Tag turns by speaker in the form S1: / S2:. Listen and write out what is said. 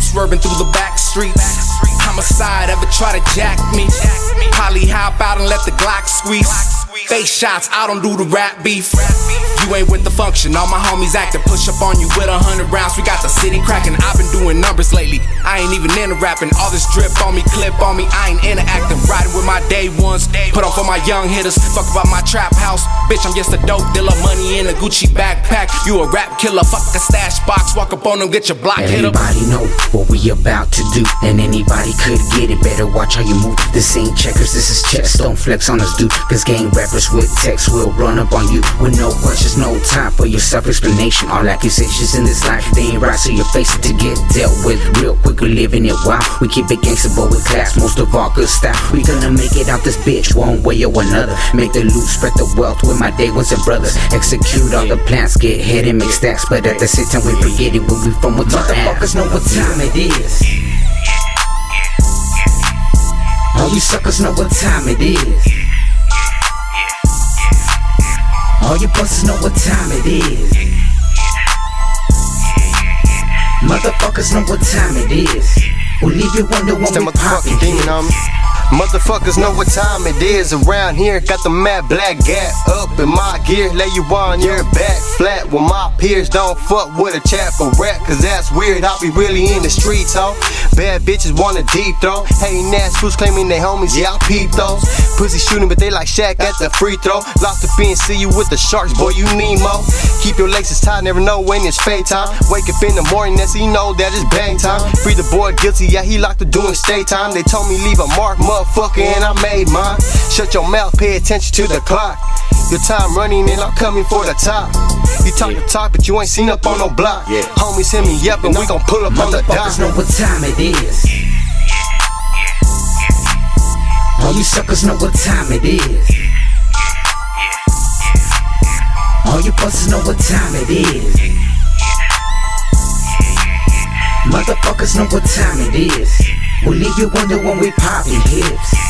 S1: swerving through the back streets. Homicide ever try to jack me? Holly hop out and let the Glock squeeze. Face shots, I don't do the rap beef. You ain't with the function, all my homies acting. Push up on you with a hundred rounds. We got the city cracking. I've been doing numbers lately. I ain't even into rapping. All this drip on me, clip on me. I ain't interacting. Riding with my day ones. Put on for my young hitters. Fuck about my trap house. Bitch, I'm just a dope dealer. Money in a Gucci backpack. You a rap killer. Fuck a stash box. Walk up on them, get your block hit up.
S2: Know what we about to do, and anybody could get it. Better watch how you move. This ain't checkers, this is chess. Don't flex on us, dude. Cause gang rappers with text will run up on you with no questions, no time for your self explanation. All accusations in this life, they ain't right, so you face it to get dealt with real quick. We living it wild. We keep it gangster, but with class. Most of all, good style. We gonna make it out this bitch one way or another. Make the loot, spread the wealth with my day ones and brothers. Execute all the plans, get head and make stacks. But at the same time, we forget it when we from with our Motherfuckers know what time it is. All you suckers know what time it is. All you busters know what time it is. Motherfuckers know what time it is. We'll leave you wonder when
S3: It's the
S2: we poppin'
S3: motherfucking demon um. on me. Motherfuckers know what time it is around here. Got the mad black gap up in my gear. Lay you on your back flat with my peers. Don't fuck with a chap or rap, cause that's weird. I'll be really in the streets, ho. Bad bitches want a deep throw. Hating ass fools claiming they homies, yeah, I peep those. Pussy shooting, but they like Shaq at the free throw. Lost the and see you with the sharks, boy, you Nemo. Keep your laces tight, never know when it's fade time. Wake up in the morning, that's you know that it's bang time. Free the boy guilty, yeah, he locked the doing stay time. They told me leave a mark, motherfucker, and I made mine. Shut your mouth, pay attention to the clock. Your time running and I'm coming for the top. You talk the talk, but you ain't seen up on no block. Homies hit me up and we gon' pull up on the
S2: Motherfuckers know what time it is. All you suckers know what time it is. All you busters know what time it is. Motherfuckers know what time it is. We'll leave you wonder when we poppin' hips.